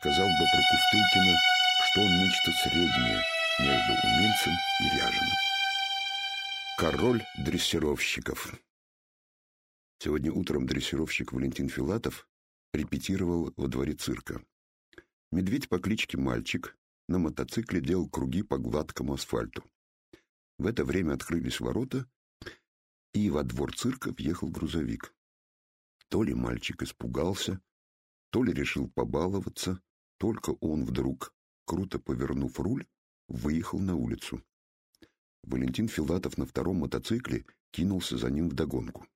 сказал бы про Кустылкина, что он нечто среднее между умельцем и ряженым. Король дрессировщиков Сегодня утром дрессировщик Валентин Филатов репетировал во дворе цирка. Медведь по кличке Мальчик на мотоцикле делал круги по гладкому асфальту. В это время открылись ворота, и во двор цирка въехал грузовик. То ли мальчик испугался, то ли решил побаловаться, только он вдруг, круто повернув руль, выехал на улицу. Валентин Филатов на втором мотоцикле кинулся за ним вдогонку.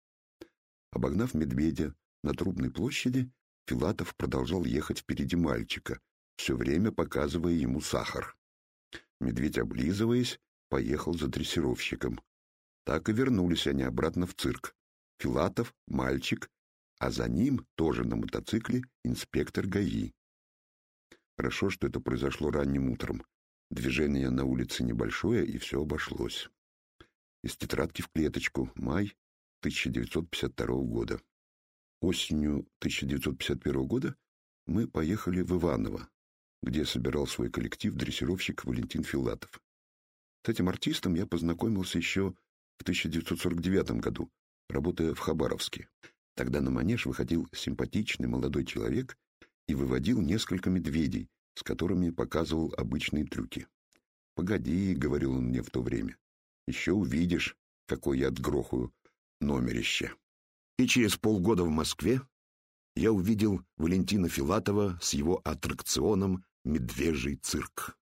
Обогнав медведя на Трубной площади, Филатов продолжал ехать впереди мальчика, все время показывая ему сахар. Медведь, облизываясь, поехал за дрессировщиком. Так и вернулись они обратно в цирк. Филатов, мальчик, а за ним, тоже на мотоцикле, инспектор ГАИ. Хорошо, что это произошло ранним утром. Движение на улице небольшое, и все обошлось. Из тетрадки в клеточку. Май 1952 года. Осенью 1951 года мы поехали в Иваново, где собирал свой коллектив дрессировщик Валентин Филатов. С этим артистом я познакомился еще в 1949 году, работая в Хабаровске. Тогда на манеж выходил симпатичный молодой человек и выводил несколько медведей, с которыми показывал обычные трюки. «Погоди», — говорил он мне в то время, — «еще увидишь, какой я отгрохаю номерище. И через полгода в Москве я увидел Валентина Филатова с его аттракционом «Медвежий цирк».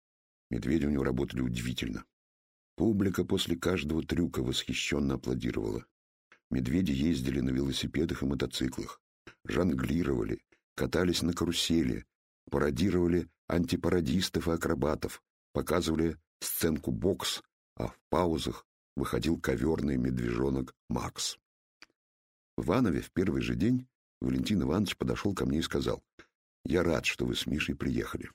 Медведи у него работали удивительно. Публика после каждого трюка восхищенно аплодировала. Медведи ездили на велосипедах и мотоциклах, жонглировали, катались на карусели, пародировали антипарадистов и акробатов, показывали сценку бокс, а в паузах выходил коверный медвежонок Макс. В Иванове в первый же день Валентин Иванович подошел ко мне и сказал, «Я рад, что вы с Мишей приехали.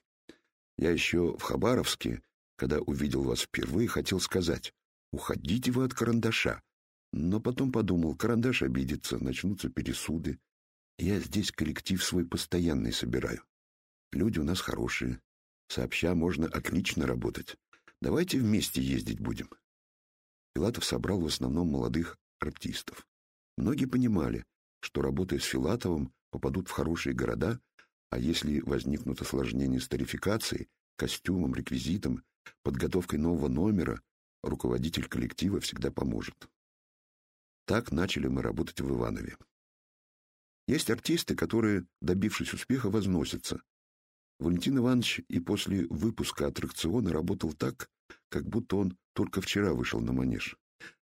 Я еще в Хабаровске, когда увидел вас впервые, хотел сказать, уходите вы от карандаша. Но потом подумал, карандаш обидится, начнутся пересуды. Я здесь коллектив свой постоянный собираю. Люди у нас хорошие. Сообща можно отлично работать. Давайте вместе ездить будем. Филатов собрал в основном молодых артистов. Многие понимали, что, работая с Филатовым, попадут в хорошие города, а если возникнут осложнения с тарификацией, костюмом, реквизитом, подготовкой нового номера, руководитель коллектива всегда поможет. Так начали мы работать в Иванове. Есть артисты, которые, добившись успеха, возносятся. Валентин Иванович и после выпуска аттракциона работал так, как будто он только вчера вышел на манеж.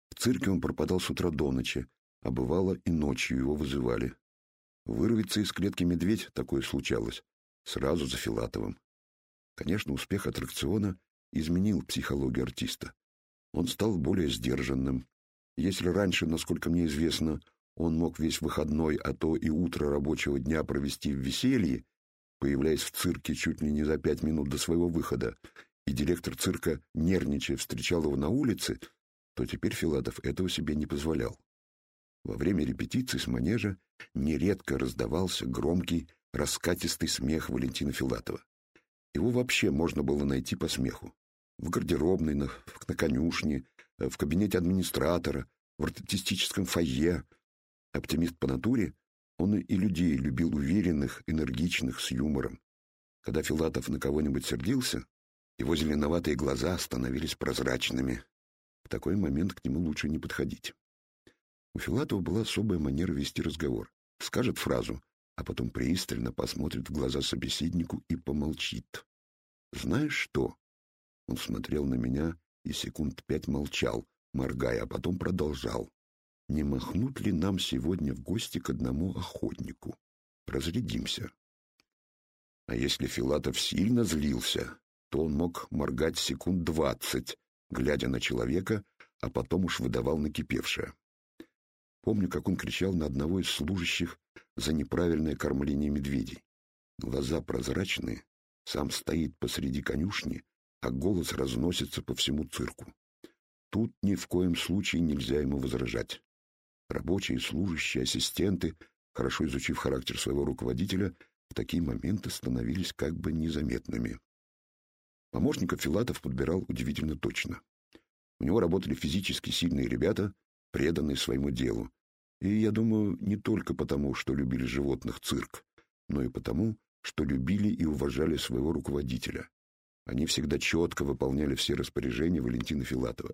В цирке он пропадал с утра до ночи, а бывало и ночью его вызывали. Вырвется из клетки медведь, такое случалось, сразу за Филатовым. Конечно, успех аттракциона изменил психологию артиста. Он стал более сдержанным. Если раньше, насколько мне известно, он мог весь выходной, а то и утро рабочего дня провести в веселье, появляясь в цирке чуть ли не за пять минут до своего выхода, и директор цирка, нервничая, встречал его на улице, то теперь Филатов этого себе не позволял. Во время репетиций с манежа нередко раздавался громкий, раскатистый смех Валентина Филатова. Его вообще можно было найти по смеху. В гардеробной, на, на конюшне, в кабинете администратора, в артистическом фойе. Оптимист по натуре, он и людей любил уверенных, энергичных, с юмором. Когда Филатов на кого-нибудь сердился, его зеленоватые глаза становились прозрачными. В такой момент к нему лучше не подходить. У Филатова была особая манера вести разговор. Скажет фразу, а потом пристально посмотрит в глаза собеседнику и помолчит. «Знаешь что?» Он смотрел на меня и секунд пять молчал, моргая, а потом продолжал. «Не махнут ли нам сегодня в гости к одному охотнику? Разрядимся». А если Филатов сильно злился, то он мог моргать секунд двадцать, глядя на человека, а потом уж выдавал накипевшее. Помню, как он кричал на одного из служащих за неправильное кормление медведей. Глаза прозрачные, сам стоит посреди конюшни, а голос разносится по всему цирку. Тут ни в коем случае нельзя ему возражать. Рабочие, служащие, ассистенты, хорошо изучив характер своего руководителя, в такие моменты становились как бы незаметными. Помощников Филатов подбирал удивительно точно. У него работали физически сильные ребята, преданные своему делу. И, я думаю, не только потому, что любили животных цирк, но и потому, что любили и уважали своего руководителя. Они всегда четко выполняли все распоряжения Валентина Филатова.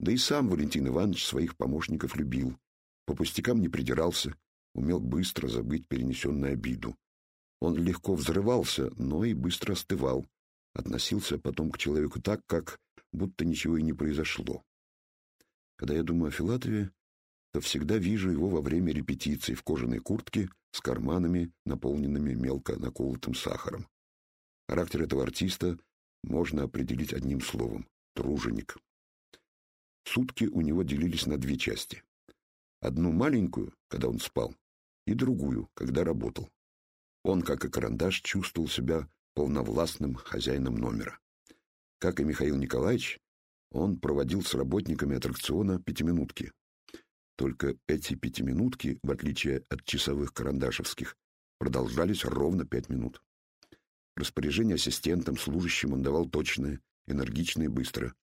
Да и сам Валентин Иванович своих помощников любил. По пустякам не придирался, умел быстро забыть перенесенную обиду. Он легко взрывался, но и быстро остывал, относился потом к человеку так, как будто ничего и не произошло. Когда я думаю о Филатове, то всегда вижу его во время репетиций в кожаной куртке с карманами, наполненными мелко наколотым сахаром. Характер этого артиста можно определить одним словом — труженик. Сутки у него делились на две части. Одну маленькую, когда он спал, и другую, когда работал. Он, как и карандаш, чувствовал себя полновластным хозяином номера. Как и Михаил Николаевич, он проводил с работниками аттракциона пятиминутки. Только эти пятиминутки, в отличие от часовых карандашевских, продолжались ровно пять минут. Распоряжение ассистентам, служащим он давал точное, энергичное и быстро.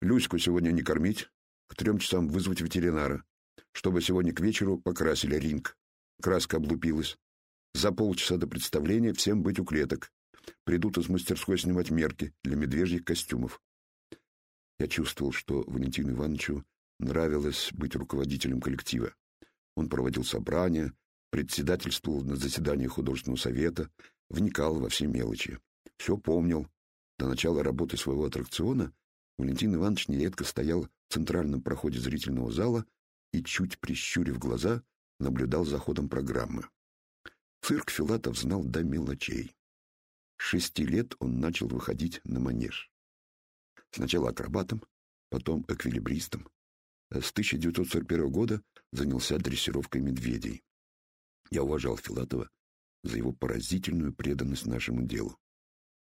«Люську сегодня не кормить, к трем часам вызвать ветеринара, чтобы сегодня к вечеру покрасили ринг. Краска облупилась. За полчаса до представления всем быть у клеток. Придут из мастерской снимать мерки для медвежьих костюмов. Я чувствовал, что Валентину Ивановичу нравилось быть руководителем коллектива. Он проводил собрания, председательствовал на заседании художественного совета, вникал во все мелочи. Все помнил. До начала работы своего аттракциона Валентин Иванович нередко стоял в центральном проходе зрительного зала и, чуть прищурив глаза, наблюдал за ходом программы. Цирк Филатов знал до мелочей. С шести лет он начал выходить на манеж. Сначала акробатом, потом эквилибристом. С 1941 года занялся дрессировкой медведей. Я уважал Филатова за его поразительную преданность нашему делу.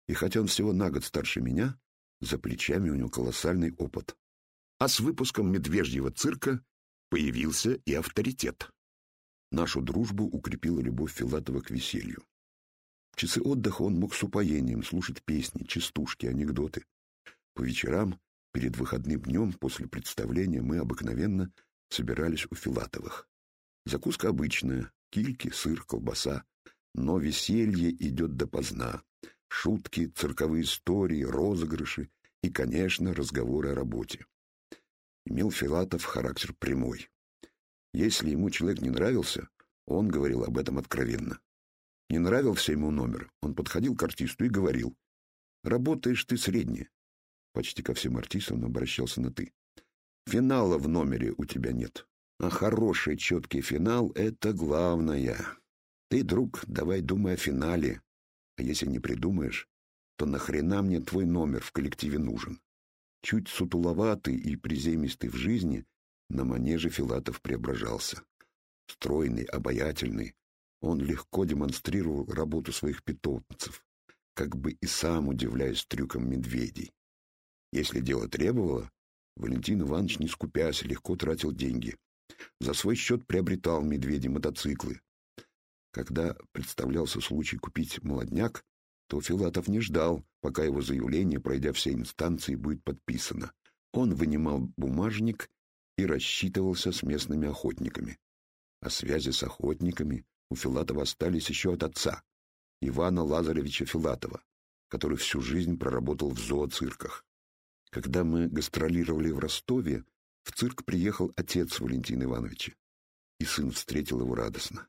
И хотя он всего на год старше меня, за плечами у него колоссальный опыт. А с выпуском «Медвежьего цирка» появился и авторитет. Нашу дружбу укрепила любовь Филатова к веселью. В часы отдыха он мог с упоением слушать песни, частушки, анекдоты. По вечерам, перед выходным днем, после представления, мы обыкновенно собирались у Филатовых. Закуска обычная — кильки, сыр, колбаса. Но веселье идет допоздна. Шутки, цирковые истории, розыгрыши и, конечно, разговоры о работе. Имел Филатов характер прямой. Если ему человек не нравился, он говорил об этом откровенно. Не нравился ему номер, он подходил к артисту и говорил, «Работаешь ты средне». Почти ко всем артистам обращался на «ты». «Финала в номере у тебя нет, а хороший четкий финал — это главное. Ты, друг, давай думай о финале, а если не придумаешь, то нахрена мне твой номер в коллективе нужен?» Чуть сутуловатый и приземистый в жизни, на манеже Филатов преображался. Стройный, обаятельный, он легко демонстрировал работу своих питомцев, как бы и сам удивляясь трюкам медведей. Если дело требовало, Валентин Иванович, не скупясь, легко тратил деньги. За свой счет приобретал медведи мотоциклы. Когда представлялся случай купить молодняк, то Филатов не ждал, пока его заявление, пройдя все инстанции, будет подписано. Он вынимал бумажник и рассчитывался с местными охотниками. А связи с охотниками у Филатова остались еще от отца, Ивана Лазаревича Филатова, который всю жизнь проработал в зооцирках. Когда мы гастролировали в Ростове, в цирк приехал отец Валентина Ивановича, и сын встретил его радостно.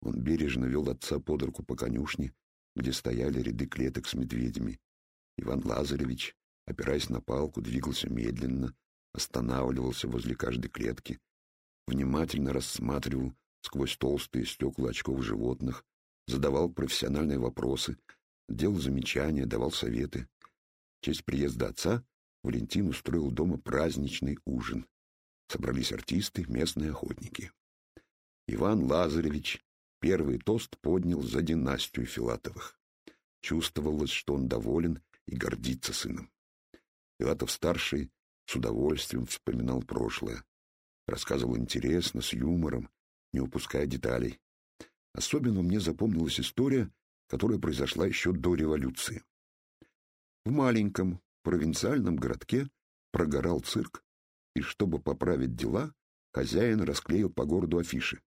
Он бережно вел отца под руку по конюшне, где стояли ряды клеток с медведями. Иван Лазаревич, опираясь на палку, двигался медленно, останавливался возле каждой клетки, внимательно рассматривал сквозь толстые стекла очков животных, задавал профессиональные вопросы, делал замечания, давал советы. В честь приезда отца Валентин устроил дома праздничный ужин. Собрались артисты, местные охотники. Иван Лазаревич первый тост поднял за династию Филатовых. Чувствовалось, что он доволен и гордится сыном. Филатов-старший с удовольствием вспоминал прошлое. Рассказывал интересно, с юмором, не упуская деталей. Особенно мне запомнилась история, которая произошла еще до революции. В маленьком провинциальном городке прогорал цирк, и чтобы поправить дела, хозяин расклеил по городу афиши.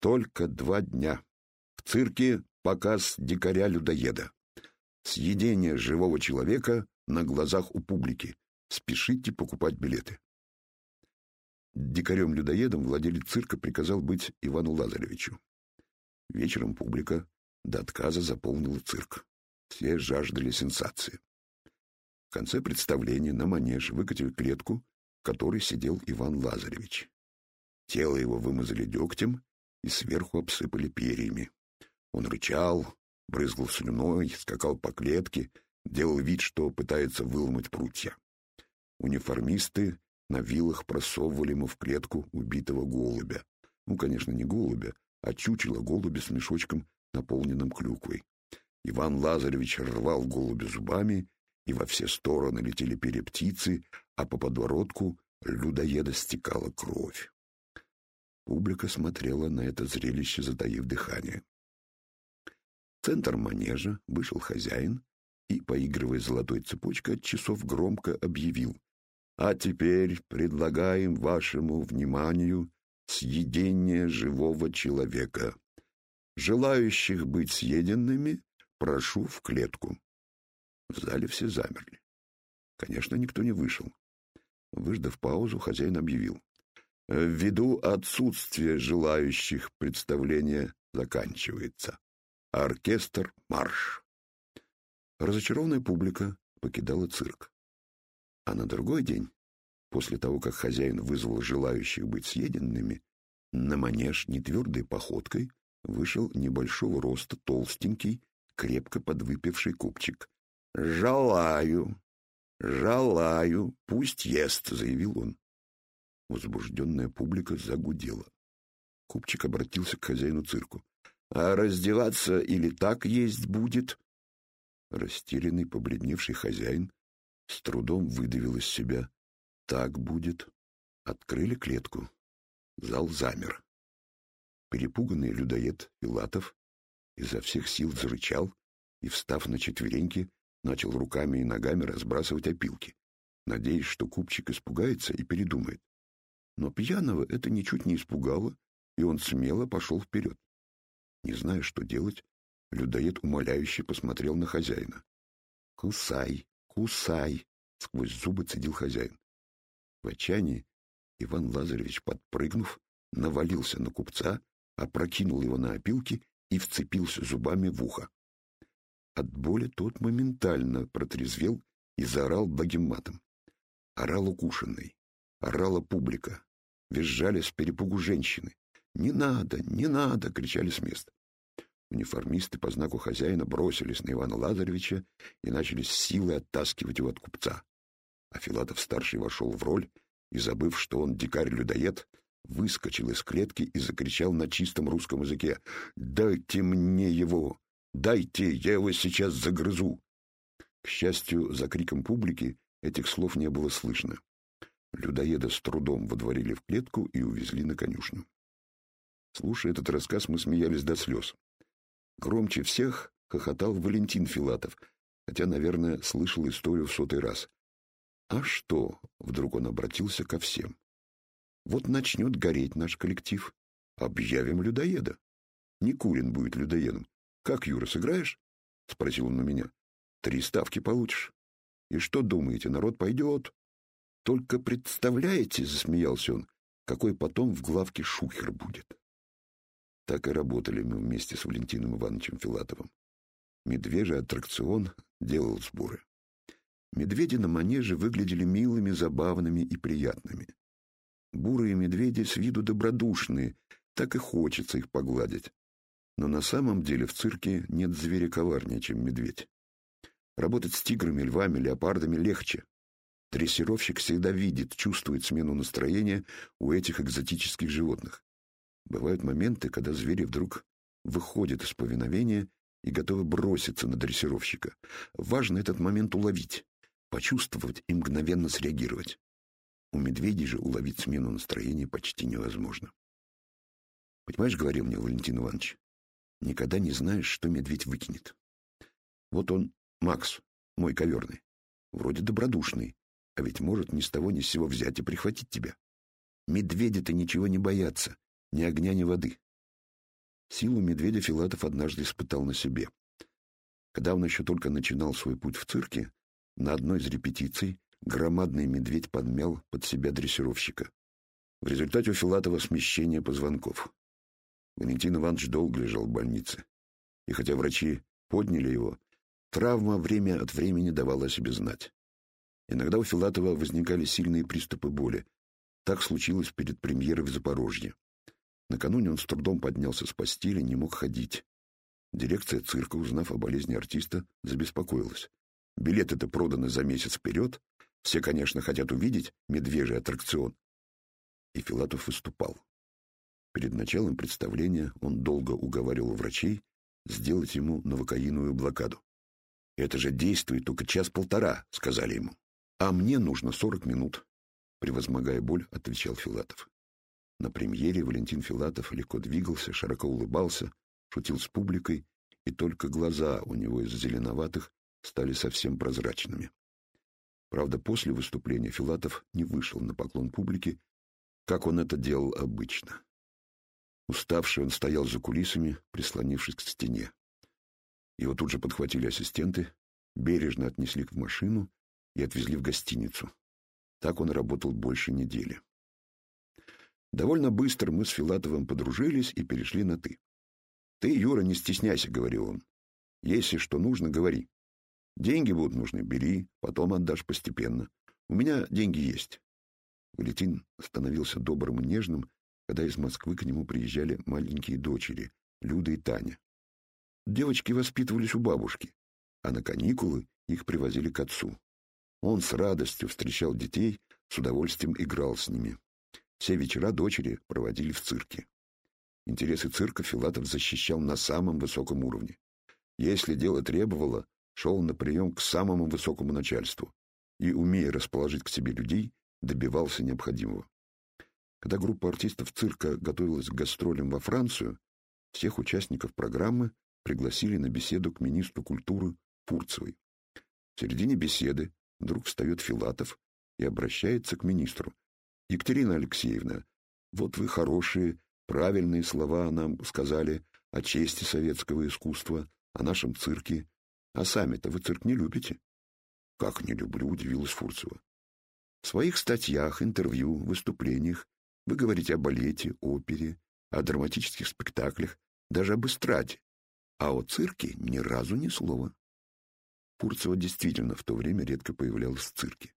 Только два дня. В цирке показ дикаря-людоеда. Съедение живого человека на глазах у публики. Спешите покупать билеты. Дикарем-людоедом владелец цирка приказал быть Ивану Лазаревичу. Вечером публика до отказа заполнила цирк. Все жаждали сенсации. В конце представления на манеж выкатили клетку, в которой сидел Иван Лазаревич. Тело его вымазали дегтем и сверху обсыпали перьями. Он рычал, брызгал слюной, скакал по клетке, делал вид, что пытается выломать прутья. Униформисты на вилах просовывали ему в клетку убитого голубя. Ну, конечно, не голубя, а чучело голубя с мешочком, наполненным клюквой. Иван Лазаревич рвал голубя зубами, и во все стороны летели перептицы, а по подворотку людоеда стекала кровь. Публика смотрела на это зрелище, затаив дыхание. В центр манежа вышел хозяин и, поигрывая золотой цепочкой от часов, громко объявил. «А теперь предлагаем вашему вниманию съедение живого человека. Желающих быть съеденными прошу в клетку». В зале все замерли. Конечно, никто не вышел. Выждав паузу, хозяин объявил. Ввиду отсутствия желающих представление заканчивается. Оркестр марш. Разочарованная публика покидала цирк. А на другой день, после того, как хозяин вызвал желающих быть съеденными, на манеж нетвердой походкой вышел небольшого роста толстенький, крепко подвыпивший купчик. «Желаю, желаю, пусть ест», — заявил он. Возбужденная публика загудела. Купчик обратился к хозяину цирку. «А раздеваться или так есть будет?» Растерянный, побледневший хозяин с трудом выдавил из себя. «Так будет». Открыли клетку. Зал замер. Перепуганный людоед Пилатов изо всех сил зарычал и, встав на четвереньки, начал руками и ногами разбрасывать опилки, надеясь, что купчик испугается и передумает. Но пьяного это ничуть не испугало, и он смело пошел вперед. Не зная, что делать, людоед умоляюще посмотрел на хозяина. «Кусай, кусай!» — сквозь зубы цедил хозяин. В отчаянии Иван Лазаревич, подпрыгнув, навалился на купца, опрокинул его на опилки и вцепился зубами в ухо. От боли тот моментально протрезвел и заорал благим. Орал укушенный, орала публика, Визжали с перепугу женщины. «Не надо! Не надо!» — кричали с места. Униформисты по знаку хозяина бросились на Ивана Лазаревича и начали с силой оттаскивать его от купца. А Филатов-старший вошел в роль и, забыв, что он дикарь-людоед, выскочил из клетки и закричал на чистом русском языке «Дайте мне его! Дайте! Я его сейчас загрызу!» К счастью, за криком публики этих слов не было слышно. Людоеда с трудом водворили в клетку и увезли на конюшню. Слушая этот рассказ, мы смеялись до слез. Громче всех хохотал Валентин Филатов, хотя, наверное, слышал историю в сотый раз. «А что?» — вдруг он обратился ко всем. «Вот начнет гореть наш коллектив. Объявим людоеда. Никулин будет людоедом. Как, Юра, сыграешь?» — спросил он у меня. «Три ставки получишь. И что думаете, народ пойдет, только представляете, — засмеялся он, — какой потом в главке шухер будет. Так и работали мы вместе с Валентином Ивановичем Филатовым. Медвежий аттракцион делал сборы. Медведи на манеже выглядели милыми, забавными и приятными. Бурые медведи с виду добродушные, так и хочется их погладить. Но на самом деле в цирке нет зверя коварнее, чем медведь. Работать с тиграми, львами, леопардами легче. Дрессировщик всегда видит, чувствует смену настроения у этих экзотических животных. Бывают моменты, когда звери вдруг выходят из повиновения и готовы броситься на дрессировщика. Важно этот момент уловить, почувствовать и мгновенно среагировать. У медведей же уловить смену настроения почти невозможно. «Понимаешь, — говорил мне Валентин Иванович, Никогда не знаешь, что медведь выкинет. Вот он, Макс, мой коверный. Вроде добродушный, а ведь может ни с того ни с сего взять и прихватить тебя. Медведи-то ничего не боятся, ни огня, ни воды. Силу медведя Филатов однажды испытал на себе. Когда он еще только начинал свой путь в цирке, на одной из репетиций громадный медведь подмял под себя дрессировщика. В результате у Филатова смещение позвонков. Валентин Иванович долго лежал в больнице. И хотя врачи подняли его, травма время от времени давала о себе знать. Иногда у Филатова возникали сильные приступы боли. Так случилось перед премьерой в Запорожье. Накануне он с трудом поднялся с постели, не мог ходить. Дирекция цирка, узнав о болезни артиста, забеспокоилась. Билеты-то проданы за месяц вперед. Все, конечно, хотят увидеть медвежий аттракцион. И Филатов выступал. Перед началом представления он долго уговаривал врачей сделать ему новокаиновую блокаду. «Это же действует только час-полтора», — сказали ему. «А мне нужно сорок минут», — превозмогая боль, отвечал Филатов. На премьере Валентин Филатов легко двигался, широко улыбался, шутил с публикой, и только глаза у него из зеленоватых стали совсем прозрачными. Правда, после выступления Филатов не вышел на поклон публике, как он это делал обычно. Уставший он стоял за кулисами, прислонившись к стене. Его тут же подхватили ассистенты, бережно отнесли в машину и отвезли в гостиницу. Так он работал больше недели. Довольно быстро мы с Филатовым подружились и перешли на «ты». «Ты, Юра, не стесняйся», — говорил он. «Если что нужно, говори. Деньги будут нужны, бери, потом отдашь постепенно. У меня деньги есть». Валентин становился добрым и нежным, когда из Москвы к нему приезжали маленькие дочери, Люда и Таня. Девочки воспитывались у бабушки, а на каникулы их привозили к отцу. Он с радостью встречал детей, с удовольствием играл с ними. Все вечера дочери проводили в цирке. Интересы цирка Филатов защищал на самом высоком уровне. Если дело требовало, шел на прием к самому высокому начальству и, умея расположить к себе людей, добивался необходимого. Когда группа артистов цирка готовилась к гастролям во Францию, всех участников программы пригласили на беседу к министру культуры Фурцевой. В середине беседы вдруг встает Филатов и обращается к министру. «Екатерина Алексеевна, вот вы хорошие, правильные слова нам сказали о чести советского искусства, о нашем цирке. А сами-то вы цирк не любите?» «Как не люблю?» — удивилась Фурцева. В своих статьях, интервью, выступлениях вы говорите о балете, опере, о драматических спектаклях, даже об эстраде. А о цирке ни разу ни слова. Фурцева действительно в то время редко появлялась в цирке.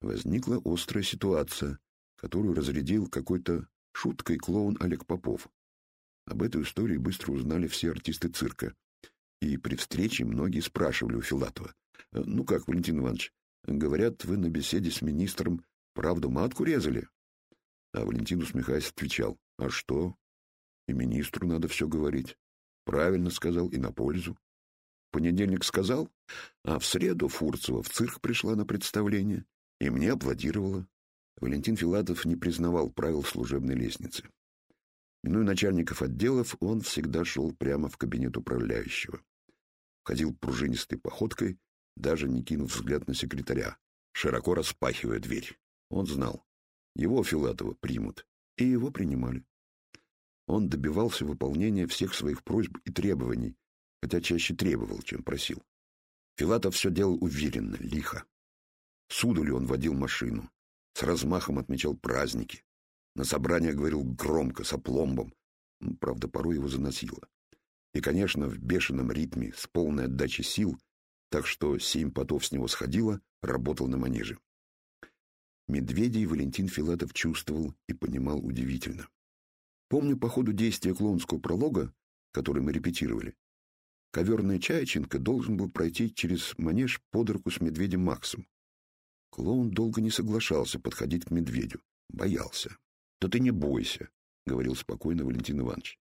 Возникла острая ситуация, которую разрядил какой-то шуткой клоун Олег Попов. Об этой истории быстро узнали все артисты цирка. И при встрече многие спрашивали у Филатова. «Ну как, Валентин Иванович, говорят, вы на беседе с министром правду матку резали?» А Валентин, усмехаясь, отвечал, «А что? И министру надо все говорить. Правильно сказал и на пользу. Понедельник сказал, а в среду Фурцева в цирк пришла на представление и мне аплодировала. Валентин Филатов не признавал правил служебной лестницы. Минуя начальников отделов, он всегда шел прямо в кабинет управляющего. Ходил пружинистой походкой, даже не кинув взгляд на секретаря, широко распахивая дверь. Он знал, его Филатова примут, и его принимали. Он добивался выполнения всех своих просьб и требований, хотя чаще требовал, чем просил. Филатов все делал уверенно, лихо. Судулю он водил машину, с размахом отмечал праздники. На собраниях говорил громко, с опломбом. Правда, порой его заносило. И, конечно, в бешеном ритме, с полной отдачей сил, так что семь потов с него сходило, работал на манеже. Медведей Валентин Филатов чувствовал и понимал удивительно. Помню по ходу действия клоунского пролога, который мы репетировали, коверная Чаяченко должен был пройти через манеж под руку с медведем Максом. Клоун долго не соглашался подходить к медведю, боялся. «Да ты не бойся», — говорил спокойно Валентин Иванович.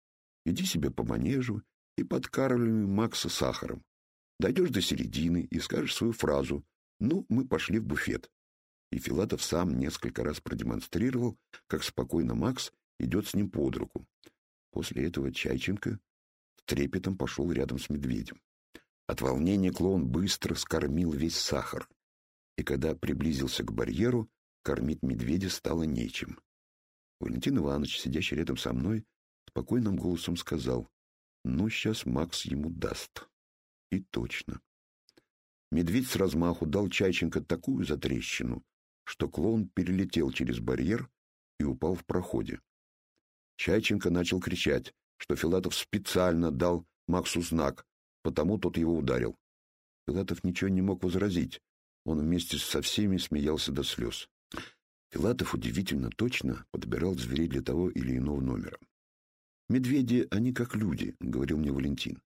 «Иди себе по манежу и подкармливай Макса сахаром. Дойдешь до середины и скажешь свою фразу «Ну, мы пошли в буфет» и Филатов сам несколько раз продемонстрировал, как спокойно Макс идет с ним под руку. После этого Чайченко трепетом пошел рядом с медведем. От волнения клоун быстро скормил весь сахар, и когда приблизился к барьеру, кормить медведя стало нечем. Валентин Иванович, сидящий рядом со мной, спокойным голосом сказал, «Ну, сейчас Макс ему даст». И точно. Медведь с размаху дал Чайченко такую затрещину, что клоун перелетел через барьер и упал в проходе. Чайченко начал кричать, что Филатов специально дал Максу знак, потому тот его ударил. Филатов ничего не мог возразить. Он вместе со всеми смеялся до слез. Филатов удивительно точно подбирал зверей для того или иного номера. «Медведи, они как люди», — говорил мне Валентин.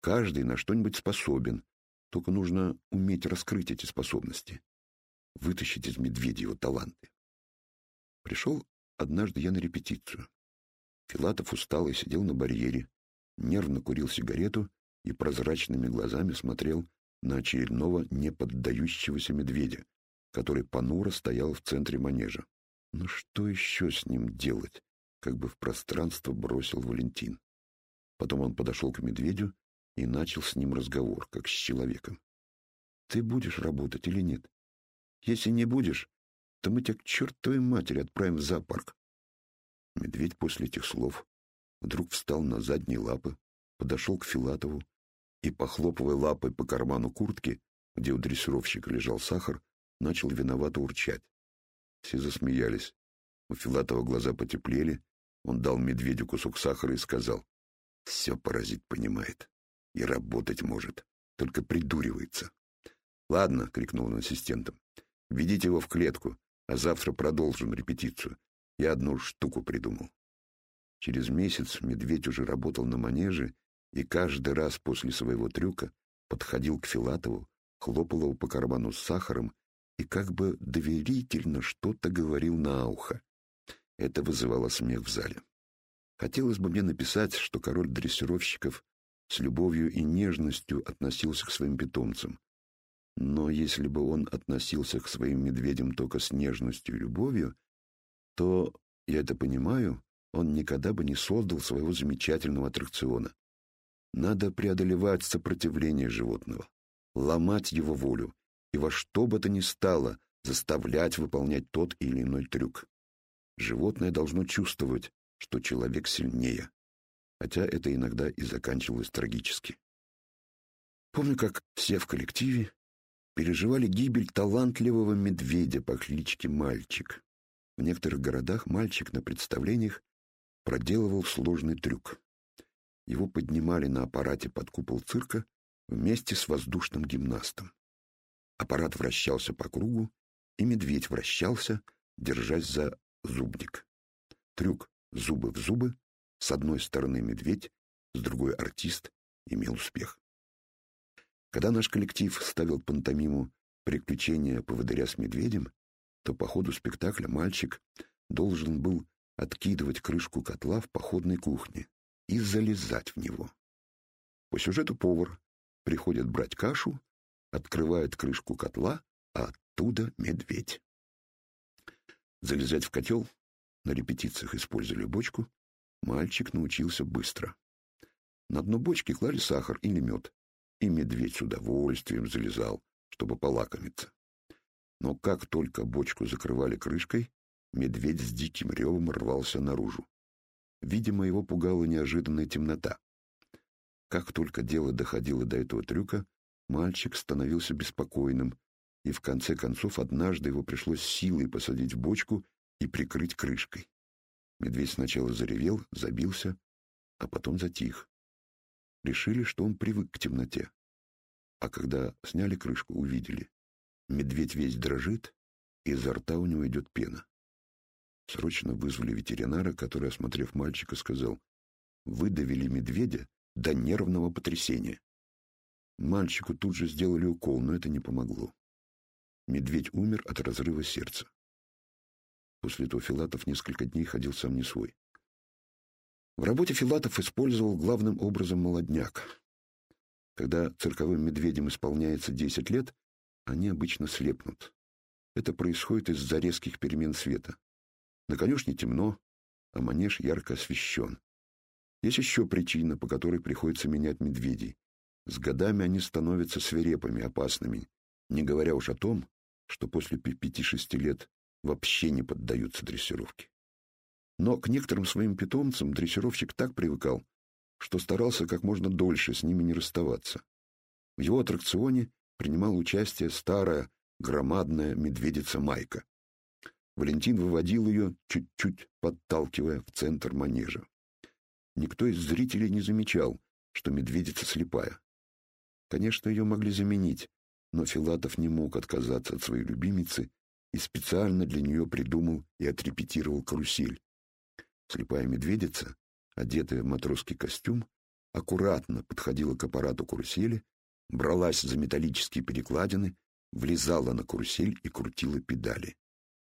«Каждый на что-нибудь способен, только нужно уметь раскрыть эти способности, вытащить из медведя его таланты». Пришел однажды я на репетицию. Филатов устал и сидел на барьере, нервно курил сигарету и прозрачными глазами смотрел на очередного неподдающегося медведя, который понуро стоял в центре манежа. Ну что еще с ним делать? Как бы в пространство бросил Валентин. Потом он подошел к медведю и начал с ним разговор, как с человеком. Ты будешь работать или нет? Если не будешь, то мы тебя к чертовой матери отправим в зоопарк. Медведь после этих слов вдруг встал на задние лапы, подошел к Филатову и, похлопывая лапой по карману куртки, где у дрессировщика лежал сахар, начал виновато урчать. Все засмеялись. У Филатова глаза потеплели, он дал медведю кусок сахара и сказал, «Все паразит понимает и работать может, только придуривается». «Ладно», — крикнул он ассистентам, — «ведите его в клетку, а завтра продолжим репетицию. Я одну штуку придумал». Через месяц медведь уже работал на манеже и каждый раз после своего трюка подходил к Филатову, хлопал его по карману с сахаром и как бы доверительно что-то говорил на ухо. Это вызывало смех в зале. Хотелось бы мне написать, что король дрессировщиков с любовью и нежностью относился к своим питомцам. Но если бы он относился к своим медведям только с нежностью и любовью, то, я это понимаю, он никогда бы не создал своего замечательного аттракциона. Надо преодолевать сопротивление животного, ломать его волю, и во что бы то ни стало заставлять выполнять тот или иной трюк. Животное должно чувствовать, что человек сильнее, хотя это иногда и заканчивалось трагически. Помню, как все в коллективе переживали гибель талантливого медведя по кличке Мальчик. В некоторых городах мальчик на представлениях проделывал сложный трюк. Его поднимали на аппарате под купол цирка вместе с воздушным гимнастом. Аппарат вращался по кругу, и медведь вращался, держась за зубник. Трюк «зубы в зубы» с одной стороны медведь, с другой артист имел успех. Когда наш коллектив ставил пантомиму «Приключения поводыря с медведем», то по ходу спектакля мальчик должен был откидывать крышку котла в походной кухне и залезать в него. По сюжету повар приходит брать кашу, открывает крышку котла, а оттуда медведь. Залезать в котел, на репетициях использовали бочку, мальчик научился быстро. На дно бочки клали сахар или мед, и медведь с удовольствием залезал, чтобы полакомиться. Но как только бочку закрывали крышкой, медведь с диким ревом рвался наружу. Видимо, его пугала неожиданная темнота. Как только дело доходило до этого трюка, Мальчик становился беспокойным, и в конце концов однажды его пришлось силой посадить в бочку и прикрыть крышкой. Медведь сначала заревел, забился, а потом затих. Решили, что он привык к темноте. А когда сняли крышку, увидели. Медведь весь дрожит, и изо рта у него идет пена. Срочно вызвали ветеринара, который, осмотрев мальчика, сказал, «Выдавили медведя до нервного потрясения». Мальчику тут же сделали укол, но это не помогло. Медведь умер от разрыва сердца. После этого Филатов несколько дней ходил сам не свой. В работе Филатов использовал главным образом молодняк. Когда цирковым медведям исполняется 10 лет, они обычно слепнут. Это происходит из-за резких перемен света. На конюшне темно, а манеж ярко освещен. Есть еще причина, по которой приходится менять медведей. С годами они становятся свирепыми, опасными, не говоря уж о том, что после пяти-шести лет вообще не поддаются дрессировке. Но к некоторым своим питомцам дрессировщик так привыкал, что старался как можно дольше с ними не расставаться. В его аттракционе принимала участие старая, громадная медведица Майка. Валентин выводил ее, чуть-чуть подталкивая в центр манежа. Никто из зрителей не замечал, что медведица слепая. Конечно, ее могли заменить, но Филатов не мог отказаться от своей любимицы и специально для нее придумал и отрепетировал карусель. Слепая медведица, одетая в матросский костюм, аккуратно подходила к аппарату карусели, бралась за металлические перекладины, влезала на карусель и крутила педали.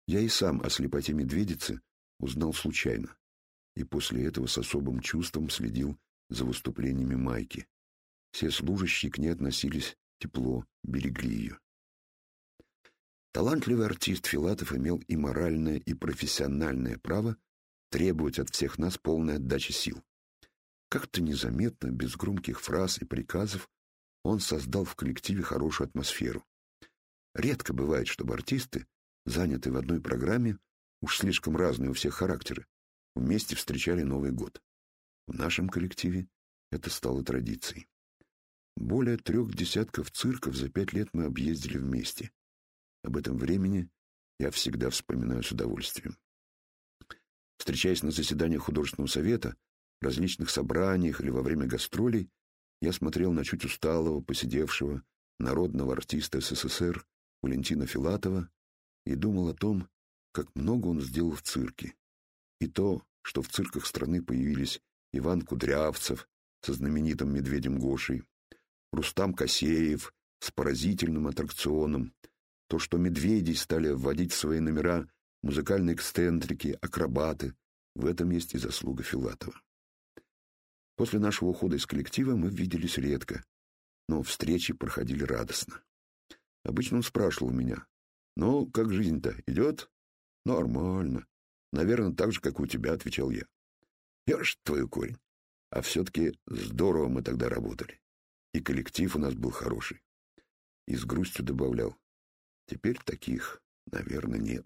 Я и сам о слепоте медведицы узнал случайно, и после этого с особым чувством следил за выступлениями Майки. Все служащие к ней относились тепло, берегли ее. Талантливый артист Филатов имел и моральное, и профессиональное право требовать от всех нас полной отдачи сил. Как-то незаметно, без громких фраз и приказов, он создал в коллективе хорошую атмосферу. Редко бывает, чтобы артисты, занятые в одной программе, уж слишком разные у всех характеры, вместе встречали Новый год. В нашем коллективе это стало традицией. Более трех десятков цирков за пять лет мы объездили вместе. Об этом времени я всегда вспоминаю с удовольствием. Встречаясь на заседаниях художественного совета, различных собраниях или во время гастролей, я смотрел на чуть усталого, посидевшего, народного артиста СССР Валентина Филатова и думал о том, как много он сделал в цирке. И то, что в цирках страны появились Иван Кудрявцев со знаменитым медведем Гошей, Рустам Косеев с поразительным аттракционом, то, что медведей стали вводить в свои номера музыкальные эксцентрики, акробаты. В этом есть и заслуга Филатова. После нашего ухода из коллектива мы виделись редко, но встречи проходили радостно. Обычно он спрашивал меня, «Ну, как жизнь-то, идет?» «Нормально. Наверное, так же, как у тебя», — отвечал я. «Я ж твою корень. А все-таки здорово мы тогда работали. И коллектив у нас был хороший». И с грустью добавлял, «Теперь таких, наверное, нет».